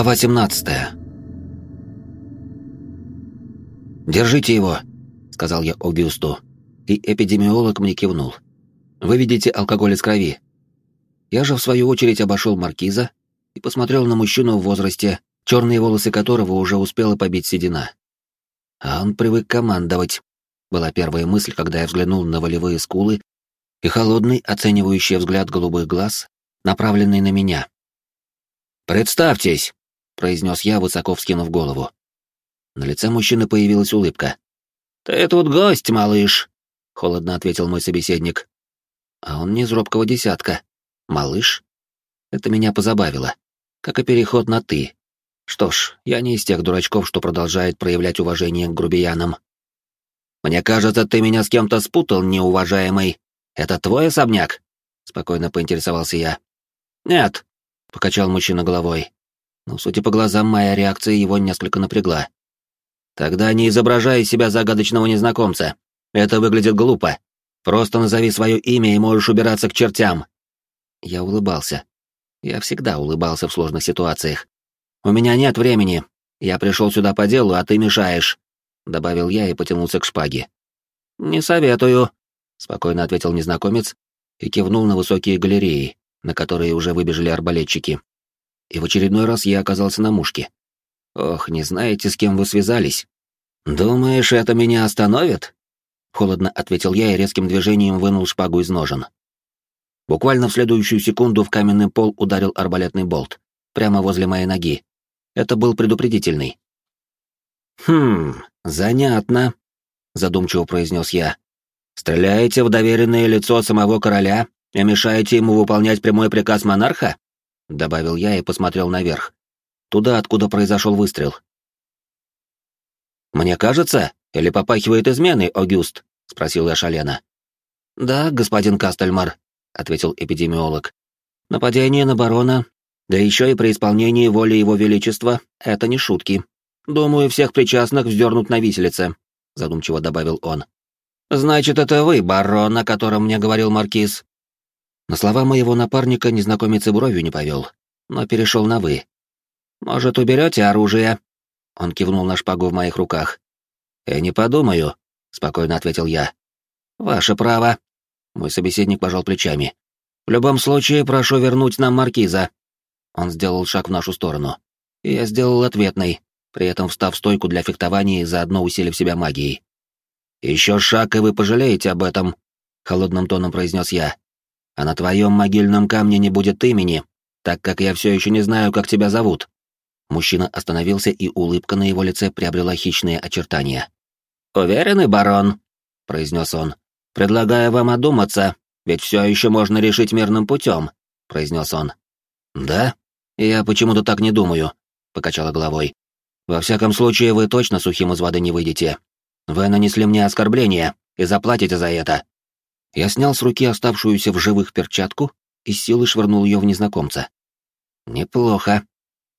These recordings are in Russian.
Глава 17 «Держите его», — сказал я Огюсту, и эпидемиолог мне кивнул. «Выведите алкоголь из крови». Я же, в свою очередь, обошел маркиза и посмотрел на мужчину в возрасте, черные волосы которого уже успела побить седина. А он привык командовать, была первая мысль, когда я взглянул на волевые скулы и холодный, оценивающий взгляд голубых глаз, направленный на меня. «Представьтесь!» — произнес я, высоко вскинув голову. На лице мужчины появилась улыбка. «Ты тут гость, малыш!» — холодно ответил мой собеседник. А он не из робкого десятка. «Малыш?» Это меня позабавило. Как и переход на «ты». Что ж, я не из тех дурачков, что продолжает проявлять уважение к грубиянам. «Мне кажется, ты меня с кем-то спутал, неуважаемый. Это твой особняк?» — спокойно поинтересовался я. «Нет», — покачал мужчина головой. Но, судя по глазам, моя реакция его несколько напрягла. «Тогда не изображай себя загадочного незнакомца. Это выглядит глупо. Просто назови свое имя и можешь убираться к чертям». Я улыбался. Я всегда улыбался в сложных ситуациях. «У меня нет времени. Я пришел сюда по делу, а ты мешаешь. — добавил я и потянулся к шпаге. «Не советую», — спокойно ответил незнакомец и кивнул на высокие галереи, на которые уже выбежали арбалетчики. И в очередной раз я оказался на мушке. «Ох, не знаете, с кем вы связались?» «Думаешь, это меня остановит?» Холодно ответил я и резким движением вынул шпагу из ножен. Буквально в следующую секунду в каменный пол ударил арбалетный болт, прямо возле моей ноги. Это был предупредительный. «Хм, занятно», — задумчиво произнес я. «Стреляете в доверенное лицо самого короля и мешаете ему выполнять прямой приказ монарха?» — добавил я и посмотрел наверх, туда, откуда произошел выстрел. «Мне кажется, или попахивает изменой, Огюст?» — спросил я Шалена. «Да, господин Кастельмар», — ответил эпидемиолог. «Нападение на барона, да еще и при исполнении воли его величества, это не шутки. Думаю, всех причастных вздернут на виселице», — задумчиво добавил он. «Значит, это вы, барон, о котором мне говорил маркиз?» На слова моего напарника незнакомец и бровью не повел, но перешел на «вы». «Может, уберете оружие?» Он кивнул на шпагу в моих руках. «Я не подумаю», — спокойно ответил я. «Ваше право». Мой собеседник пожал плечами. «В любом случае, прошу вернуть нам маркиза». Он сделал шаг в нашу сторону. И я сделал ответный, при этом встав в стойку для фехтования и заодно усилив себя магией. «Еще шаг, и вы пожалеете об этом», — холодным тоном произнес я. «А на твоем могильном камне не будет имени, так как я все еще не знаю, как тебя зовут». Мужчина остановился, и улыбка на его лице приобрела хищные очертания. «Уверены, барон?» — произнес он. «Предлагаю вам одуматься, ведь все еще можно решить мирным путем», — произнес он. «Да? Я почему-то так не думаю», — покачала головой. Во всяком случае, вы точно сухим из воды не выйдете. Вы нанесли мне оскорбление и заплатите за это. Я снял с руки оставшуюся в живых перчатку и силой швырнул ее в незнакомца. Неплохо.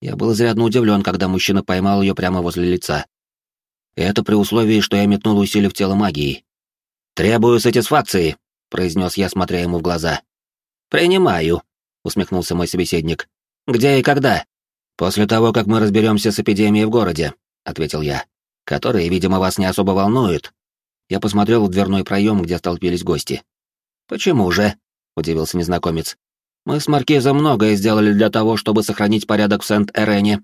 Я был изрядно удивлен, когда мужчина поймал ее прямо возле лица. И это при условии, что я метнул усилив тело магии. «Требую сатисфакции», — произнес я, смотря ему в глаза. «Принимаю», — усмехнулся мой собеседник. «Где и когда?» «После того, как мы разберемся с эпидемией в городе», — ответил я, — «которые, видимо, вас не особо волнуют». Я посмотрел в дверной проем, где столпились гости. «Почему же?» — удивился незнакомец. «Мы с Маркизом многое сделали для того, чтобы сохранить порядок в Сент-Эрене».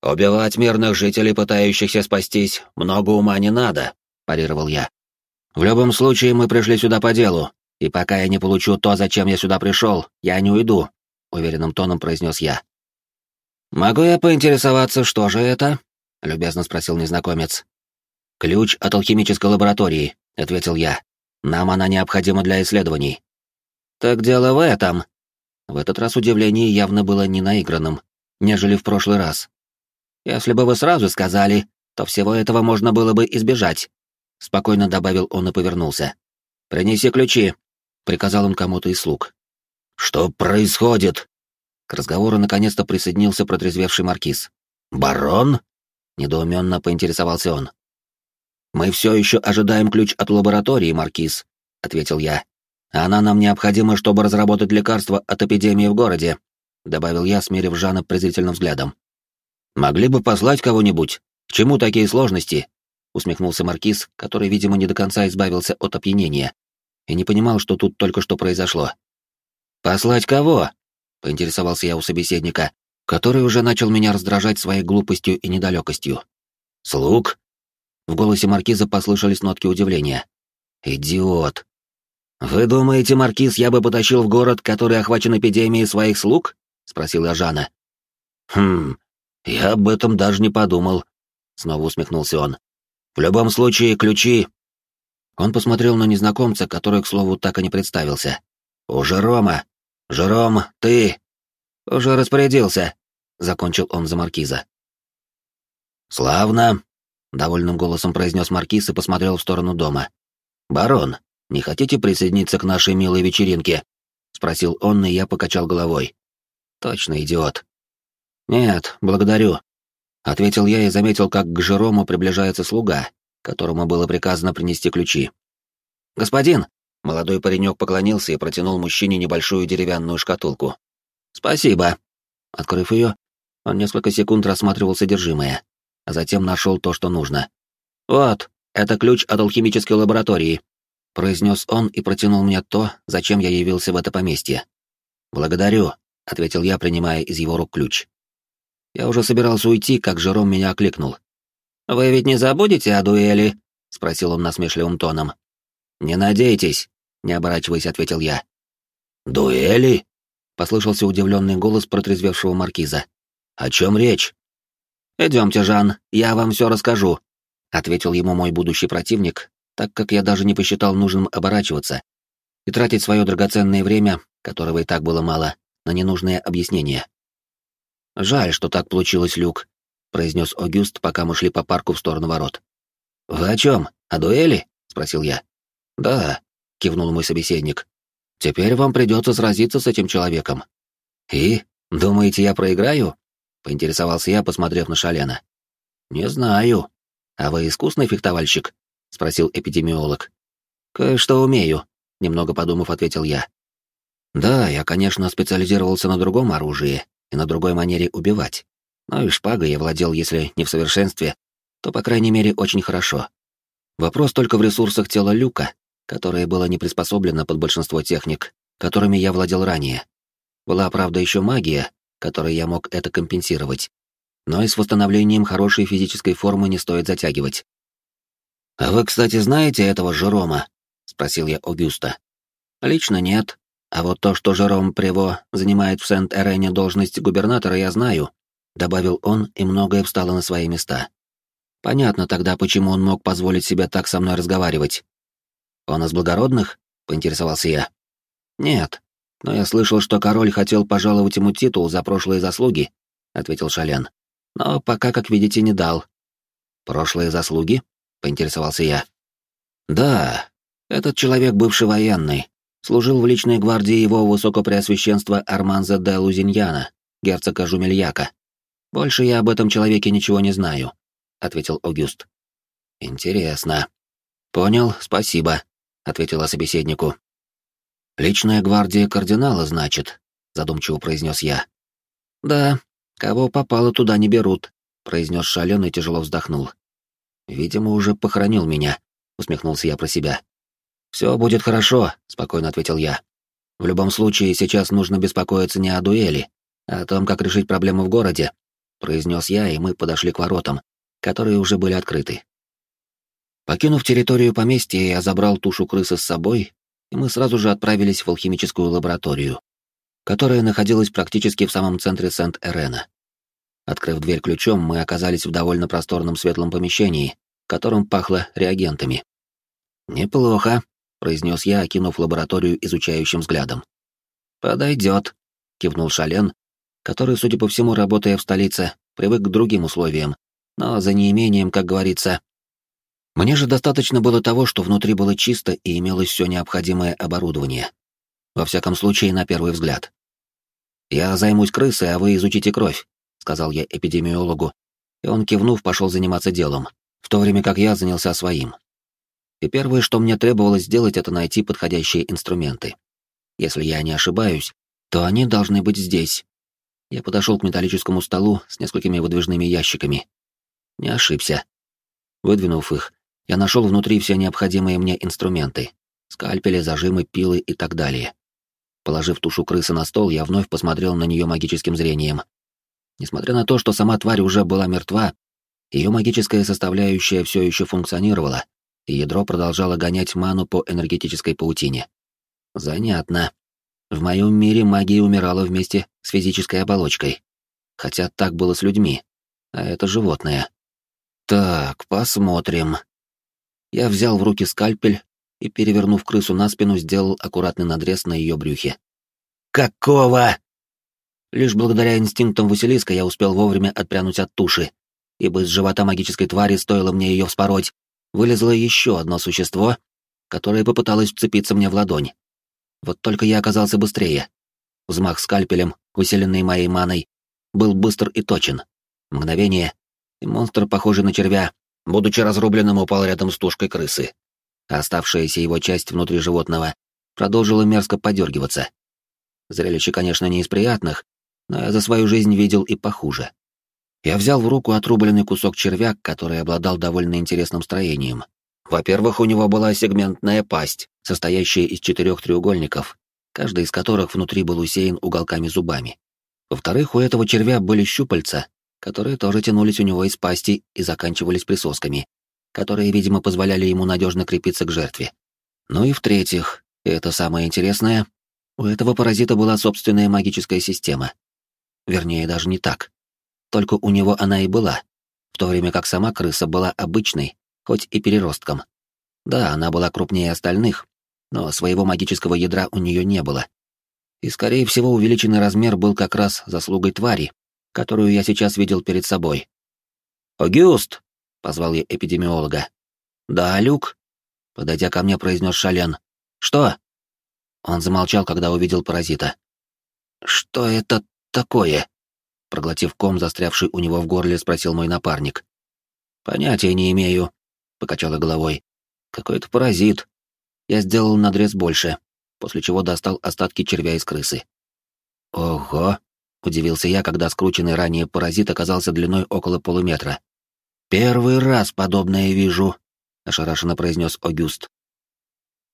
«Убивать мирных жителей, пытающихся спастись, много ума не надо», — парировал я. «В любом случае, мы пришли сюда по делу, и пока я не получу то, зачем я сюда пришел, я не уйду», — уверенным тоном произнес я. «Могу я поинтересоваться, что же это?» — любезно спросил незнакомец. «Ключ от алхимической лаборатории», — ответил я. «Нам она необходима для исследований». «Так дело в этом». В этот раз удивление явно было не наигранным, нежели в прошлый раз. «Если бы вы сразу сказали, то всего этого можно было бы избежать», — спокойно добавил он и повернулся. «Принеси ключи», — приказал он кому-то из слуг. «Что происходит?» К разговору наконец-то присоединился протрезвевший маркиз. «Барон?» — недоуменно поинтересовался он. «Мы все еще ожидаем ключ от лаборатории, маркиз», — ответил я. «Она нам необходима, чтобы разработать лекарство от эпидемии в городе», — добавил я, смерив Жана презрительным взглядом. «Могли бы послать кого-нибудь. К чему такие сложности?» — усмехнулся Маркиз, который, видимо, не до конца избавился от опьянения и не понимал, что тут только что произошло. «Послать кого?» — поинтересовался я у собеседника, который уже начал меня раздражать своей глупостью и недалекостью. «Слуг?» В голосе маркиза послышались нотки удивления. «Идиот! Вы думаете, маркиз, я бы потащил в город, который охвачен эпидемией своих слуг?» — спросил я Жана. «Хм, я об этом даже не подумал», — снова усмехнулся он. «В любом случае, ключи...» Он посмотрел на незнакомца, который, к слову, так и не представился. «У Жерома. Жером, ты...» «Уже распорядился», — закончил он за маркиза. «Славно», — довольным голосом произнес маркиз и посмотрел в сторону дома. «Барон, не хотите присоединиться к нашей милой вечеринке?» — спросил он, и я покачал головой. «Точно идиот». «Нет, благодарю», — ответил я и заметил, как к Жерому приближается слуга, которому было приказано принести ключи. «Господин!» — молодой паренек поклонился и протянул мужчине небольшую деревянную шкатулку. «Спасибо». Открыв ее, он несколько секунд рассматривал содержимое, а затем нашел то, что нужно. «Вот, это ключ от алхимической лаборатории», — произнес он и протянул мне то, зачем я явился в это поместье. «Благодарю», — ответил я, принимая из его рук ключ. Я уже собирался уйти, как Жером меня окликнул. «Вы ведь не забудете о дуэли?» — спросил он насмешливым тоном. «Не надейтесь», — не оборачиваясь, ответил я. «Дуэли?» послышался удивленный голос протрезвевшего маркиза. «О чем речь?» «Идемте, Жан, я вам все расскажу», — ответил ему мой будущий противник, так как я даже не посчитал нужным оборачиваться и тратить свое драгоценное время, которого и так было мало, на ненужные объяснения. «Жаль, что так получилось, Люк», — произнес Огюст, пока мы шли по парку в сторону ворот. «Вы о чем? О дуэли?» — спросил я. «Да», — кивнул мой собеседник. Теперь вам придется сразиться с этим человеком. И, думаете, я проиграю? Поинтересовался я, посмотрев на Шалена. Не знаю. А вы искусный фехтовальщик? Спросил эпидемиолог. Кое-что умею, немного подумав, ответил я. Да, я, конечно, специализировался на другом оружии и на другой манере убивать. Но и шпагой я владел, если не в совершенстве, то, по крайней мере, очень хорошо. Вопрос только в ресурсах тела Люка, которое было не приспособлено под большинство техник, которыми я владел ранее. Была, правда, еще магия, которой я мог это компенсировать. Но и с восстановлением хорошей физической формы не стоит затягивать. «А вы, кстати, знаете этого Жерома?» — спросил я Огюста. «Лично нет. А вот то, что Жером Прево занимает в Сент-Эрене должность губернатора, я знаю», — добавил он, и многое встало на свои места. Понятно тогда, почему он мог позволить себе так со мной разговаривать. «Он из благородных?» — поинтересовался я. «Нет, но я слышал, что король хотел пожаловать ему титул за прошлые заслуги», — ответил Шален. «Но пока, как видите, не дал». «Прошлые заслуги?» — поинтересовался я. «Да, этот человек бывший военный, служил в личной гвардии его высокопреосвященства Арманза де Лузиньяна, герцога Жумельяка. Больше я об этом человеке ничего не знаю», — ответил Огюст. «Интересно. Понял, спасибо», ответила собеседнику. «Личная гвардия кардинала, значит», — задумчиво произнес я. «Да, кого попало, туда не берут», — произнес Шален и тяжело вздохнул. «Видимо, уже похоронил меня», — усмехнулся я про себя. «Все будет хорошо», — спокойно ответил я. «В любом случае, сейчас нужно беспокоиться не о дуэли, а о том, как решить проблему в городе», — произнес я, и мы подошли к воротам, которые уже были открыты. Покинув территорию поместья, я забрал тушу крысы с собой, и мы сразу же отправились в алхимическую лабораторию, которая находилась практически в самом центре Сент-Эрена. Открыв дверь ключом, мы оказались в довольно просторном светлом помещении, в котором пахло реагентами. «Неплохо», — произнес я, окинув лабораторию изучающим взглядом. «Подойдет», — кивнул Шален, который, судя по всему, работая в столице, привык к другим условиям, но за неимением, как говорится, мне же достаточно было того, что внутри было чисто и имелось все необходимое оборудование. Во всяком случае, на первый взгляд. «Я займусь крысой, а вы изучите кровь», — сказал я эпидемиологу, и он, кивнув, пошел заниматься делом, в то время как я занялся своим. И первое, что мне требовалось сделать, это найти подходящие инструменты. Если я не ошибаюсь, то они должны быть здесь. Я подошел к металлическому столу с несколькими выдвижными ящиками. Не ошибся. Выдвинув их, я нашел внутри все необходимые мне инструменты. Скальпели, зажимы, пилы и так далее. Положив тушу крысы на стол, я вновь посмотрел на нее магическим зрением. Несмотря на то, что сама тварь уже была мертва, ее магическая составляющая все еще функционировала, и ядро продолжало гонять ману по энергетической паутине. Занятно. В моем мире магия умирала вместе с физической оболочкой. Хотя так было с людьми. А это животное. Так, посмотрим. Я взял в руки скальпель и, перевернув крысу на спину, сделал аккуратный надрез на ее брюхе. «Какого?» Лишь благодаря инстинктам Василиска я успел вовремя отпрянуть от туши, ибо из живота магической твари стоило мне ее вспороть, вылезло еще одно существо, которое попыталось вцепиться мне в ладонь. Вот только я оказался быстрее. Взмах скальпелем, усиленный моей маной, был быстр и точен. Мгновение, и монстр, похожий на червя, будучи разрубленным, упал рядом с тушкой крысы. Оставшаяся его часть внутри животного продолжила мерзко подергиваться. Зрелище, конечно, не из приятных, но я за свою жизнь видел и похуже. Я взял в руку отрубленный кусок червя, который обладал довольно интересным строением. Во-первых, у него была сегментная пасть, состоящая из четырех треугольников, каждый из которых внутри был усеян уголками зубами. Во-вторых, у этого червя были щупальца, которые тоже тянулись у него из пасти и заканчивались присосками, которые, видимо, позволяли ему надежно крепиться к жертве. Ну и в-третьих, и это самое интересное, у этого паразита была собственная магическая система. Вернее, даже не так. Только у него она и была, в то время как сама крыса была обычной, хоть и переростком. Да, она была крупнее остальных, но своего магического ядра у нее не было. И, скорее всего, увеличенный размер был как раз заслугой твари, которую я сейчас видел перед собой. «Огюст!» — позвал я эпидемиолога. «Да, Люк?» — подойдя ко мне, произнес Шален. «Что?» Он замолчал, когда увидел паразита. «Что это такое?» Проглотив ком, застрявший у него в горле, спросил мой напарник. «Понятия не имею», — покачала головой. «Какой-то паразит. Я сделал надрез больше, после чего достал остатки червя из крысы». «Ого!» — удивился я, когда скрученный ранее паразит оказался длиной около полуметра. «Первый раз подобное вижу», — ошарашенно произнес Огюст.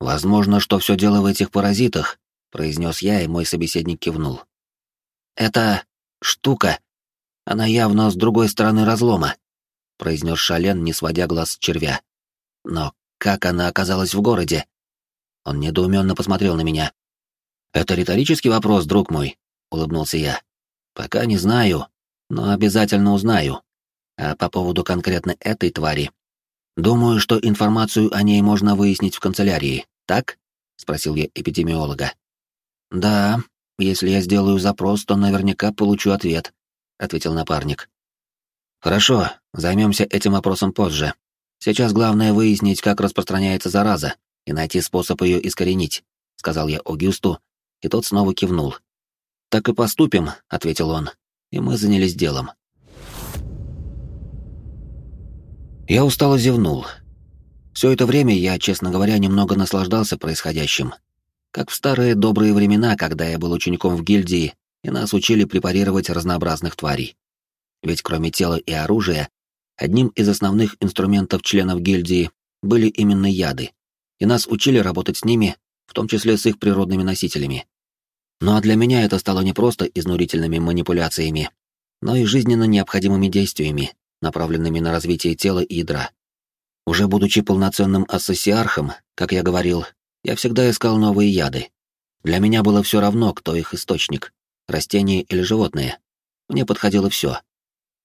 «Возможно, что все дело в этих паразитах», — произнес я, и мой собеседник кивнул. «Это штука. Она явно с другой стороны разлома», — произнес Шален, не сводя глаз с червя. «Но как она оказалась в городе?» Он недоуменно посмотрел на меня. «Это риторический вопрос, друг мой», — улыбнулся я. Пока не знаю, но обязательно узнаю. А по поводу конкретно этой твари, думаю, что информацию о ней можно выяснить в канцелярии, так? спросил я эпидемиолога. Да, если я сделаю запрос, то наверняка получу ответ, ответил напарник. Хорошо, займемся этим вопросом позже. Сейчас главное выяснить, как распространяется зараза, и найти способ ее искоренить, сказал я Огюсту, и тот снова кивнул. «Так и поступим», — ответил он, и мы занялись делом. Я устало зевнул. Все это время я, честно говоря, немного наслаждался происходящим. Как в старые добрые времена, когда я был учеником в гильдии, и нас учили препарировать разнообразных тварей. Ведь кроме тела и оружия, одним из основных инструментов членов гильдии были именно яды, и нас учили работать с ними, в том числе с их природными носителями. Ну а для меня это стало не просто изнурительными манипуляциями, но и жизненно необходимыми действиями, направленными на развитие тела и ядра. Уже будучи полноценным ассоциархом, как я говорил, я всегда искал новые яды. Для меня было все равно, кто их источник — растение или животное. Мне подходило все.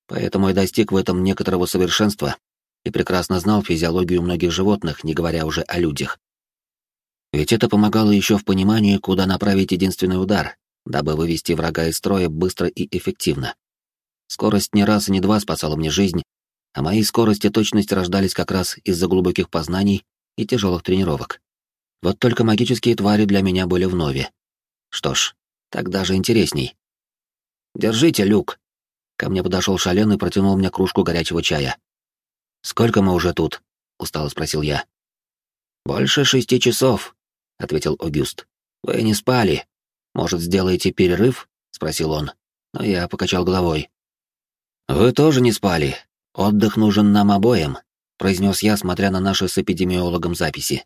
Поэтому я достиг в этом некоторого совершенства и прекрасно знал физиологию многих животных, не говоря уже о людях. Ведь это помогало еще в понимании, куда направить единственный удар, дабы вывести врага из строя быстро и эффективно. Скорость не раз и не два спасала мне жизнь, а мои скорость и точность рождались как раз из-за глубоких познаний и тяжелых тренировок. Вот только магические твари для меня были вновь. Что ж, так даже интересней. «Держите, Люк!» Ко мне подошел Шален и протянул мне кружку горячего чая. «Сколько мы уже тут?» — устало спросил я. «Больше шести часов», ответил Огюст. Вы не спали. Может, сделаете перерыв? спросил он. но я покачал головой. «Вы тоже не спали. Отдых нужен нам обоим», — произнес я, смотря на наши с эпидемиологом записи.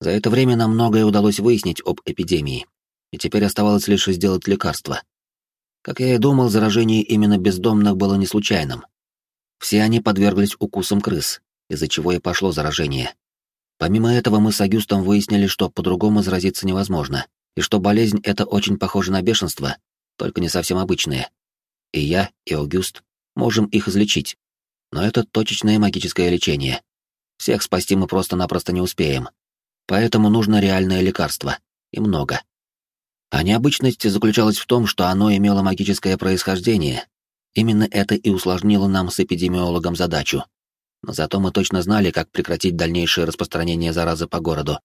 За это время нам многое удалось выяснить об эпидемии, и теперь оставалось лишь сделать лекарство. Как я и думал, заражение именно бездомных было не случайным. Все они подверглись укусам крыс, из-за чего и пошло заражение. Помимо этого, мы с Агюстом выяснили, что по-другому заразиться невозможно, и что болезнь эта очень похожа на бешенство, только не совсем обычное. И я, и Агюст можем их излечить. Но это точечное магическое лечение. Всех спасти мы просто-напросто не успеем. Поэтому нужно реальное лекарство. И много. А необычность заключалась в том, что оно имело магическое происхождение. Именно это и усложнило нам с эпидемиологом задачу. Но зато мы точно знали, как прекратить дальнейшее распространение заразы по городу.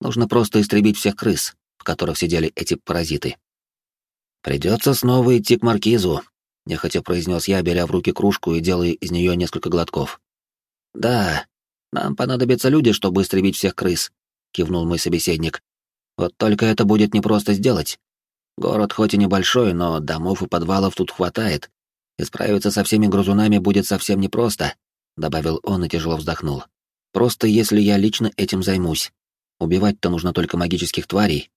Нужно просто истребить всех крыс, в которых сидели эти паразиты. «Придется снова идти к маркизу», — нехотя произнес я, беря в руки кружку и делая из нее несколько глотков. «Да, нам понадобятся люди, чтобы истребить всех крыс», — кивнул мой собеседник. «Вот только это будет непросто сделать. Город хоть и небольшой, но домов и подвалов тут хватает, и справиться со всеми грызунами будет совсем непросто», — добавил он и тяжело вздохнул. «Просто если я лично этим займусь. Убивать-то нужно только магических тварей.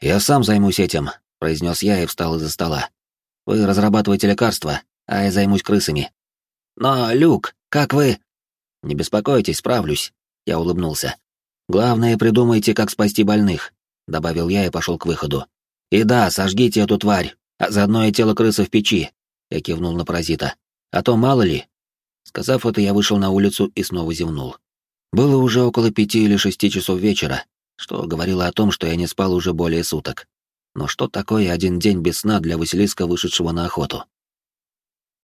Я сам займусь этим, — произнес я и встал из-за стола. «Вы разрабатываете лекарства, а я займусь крысами». «Но, Люк, как вы...» «Не беспокойтесь, справлюсь», — я улыбнулся. «Главное, придумайте, как спасти больных», — добавил я и пошел к выходу. «И да, сожгите эту тварь, а заодно и тело крысы в печи», — я кивнул на паразита. «А то мало ли». Сказав это, я вышел на улицу и снова зевнул. Было уже около пяти или шести часов вечера, что говорило о том, что я не спал уже более суток. Но что такое один день без сна для Василиска, вышедшего на охоту?